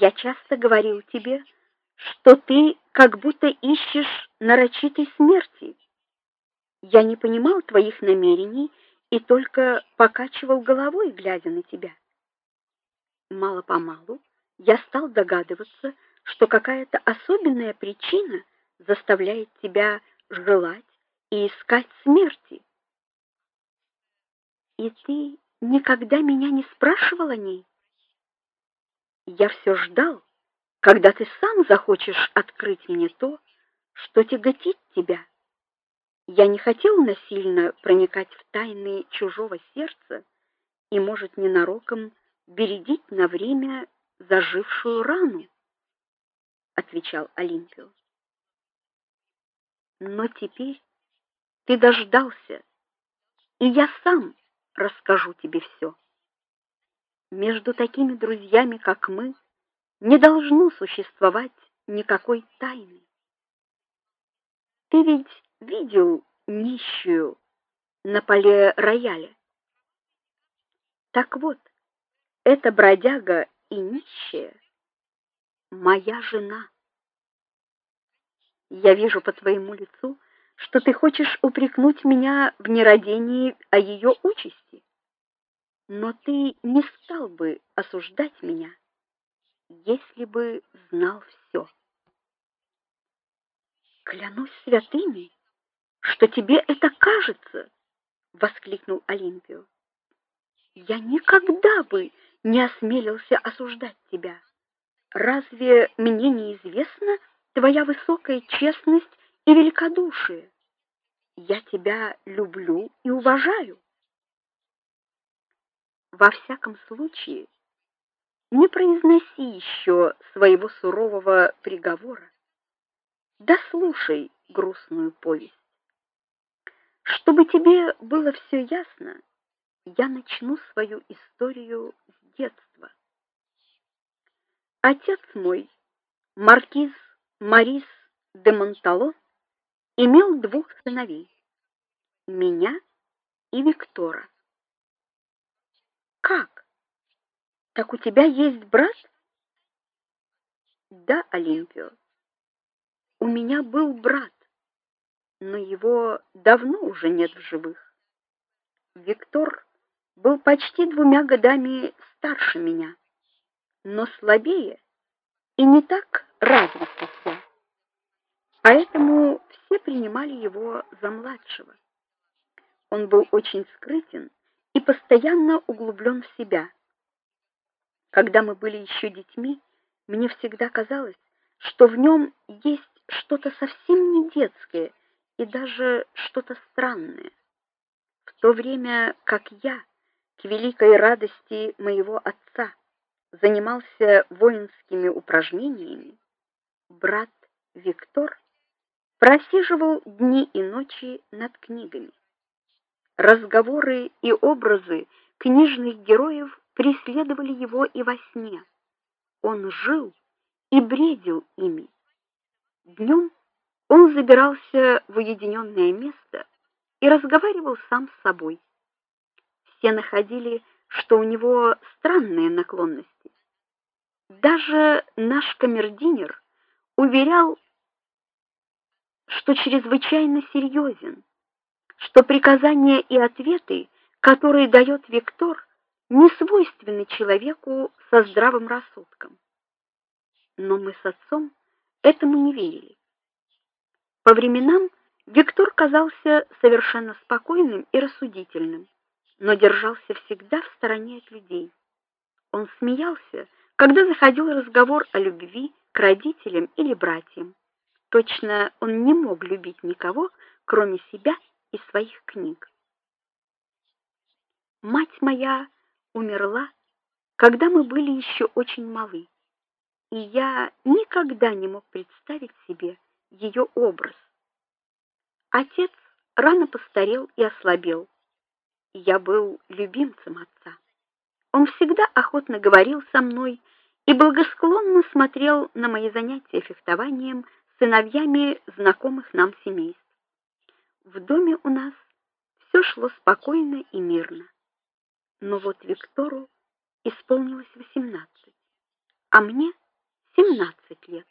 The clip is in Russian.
Я часто говорил тебе, что ты как будто ищешь нарочитой смерти. Я не понимал твоих намерений и только покачивал головой, глядя на тебя. Мало-помалу я стал догадываться, что какая-то особенная причина заставляет тебя желать и искать смерти. И ты никогда меня не спрашивал о ней? Я все ждал, когда ты сам захочешь открыть мне то, что тяготит тебя. Я не хотел насильно проникать в тайны чужого сердца и, может, ненароком бередить на время зажившую рану, отвечал Олимпио. Но теперь ты дождался, и я сам расскажу тебе все. Между такими друзьями, как мы, не должно существовать никакой тайны. Ты ведь видел нищую на поле рояля? Так вот, эта бродяга и нищая моя жена. Я вижу по твоему лицу, что ты хочешь упрекнуть меня в нерадении о ее участи но ты не стал бы осуждать меня, если бы знал все. Клянусь святыми, что тебе это кажется, воскликнул Олимпио. Я никогда бы не осмелился осуждать тебя. Разве мне не известна твоя высокая честность и великодушие? Я тебя люблю и уважаю. Во всяком случае, не произноси еще своего сурового приговора. Дослушай грустную повесть. Чтобы тебе было все ясно, я начну свою историю с детства. Отец мой, маркиз Марис де Монтало, имел двух сыновей: меня и Виктора. Как? Так у тебя есть брат? Да, Олимпио. У меня был брат, но его давно уже нет в живых. Виктор был почти двумя годами старше меня, но слабее и не так развит, как я. Поэтому все принимали его за младшего. Он был очень скрытен и постоянно углублен в себя. Когда мы были еще детьми, мне всегда казалось, что в нем есть что-то совсем не детское и даже что-то странное. В то время как я, к великой радости моего отца, занимался воинскими упражнениями, брат Виктор просиживал дни и ночи над книгами. Разговоры и образы книжных героев преследовали его и во сне. Он жил и бредил ими. Днем он забирался в уединенное место и разговаривал сам с собой. Все находили, что у него странные наклонности. Даже наш камердинер уверял, что чрезвычайно серьезен что приказания и ответы, которые дает Виктор, не свойственны человеку со здравым рассудком. Но мы с отцом этому не верили. По временам Виктор казался совершенно спокойным и рассудительным, но держался всегда в стороне от людей. Он смеялся, когда заходил разговор о любви к родителям или братьям. Точно он не мог любить никого, кроме себя из своих книг. Мать моя умерла, когда мы были еще очень малы, и я никогда не мог представить себе ее образ. Отец рано постарел и ослабел. Я был любимцем отца. Он всегда охотно говорил со мной и благосклонно смотрел на мои занятия фехтованием с сыновьями знакомых нам семейств. В доме у нас все шло спокойно и мирно. Но вот Виктору исполнилось 18, а мне 17 лет.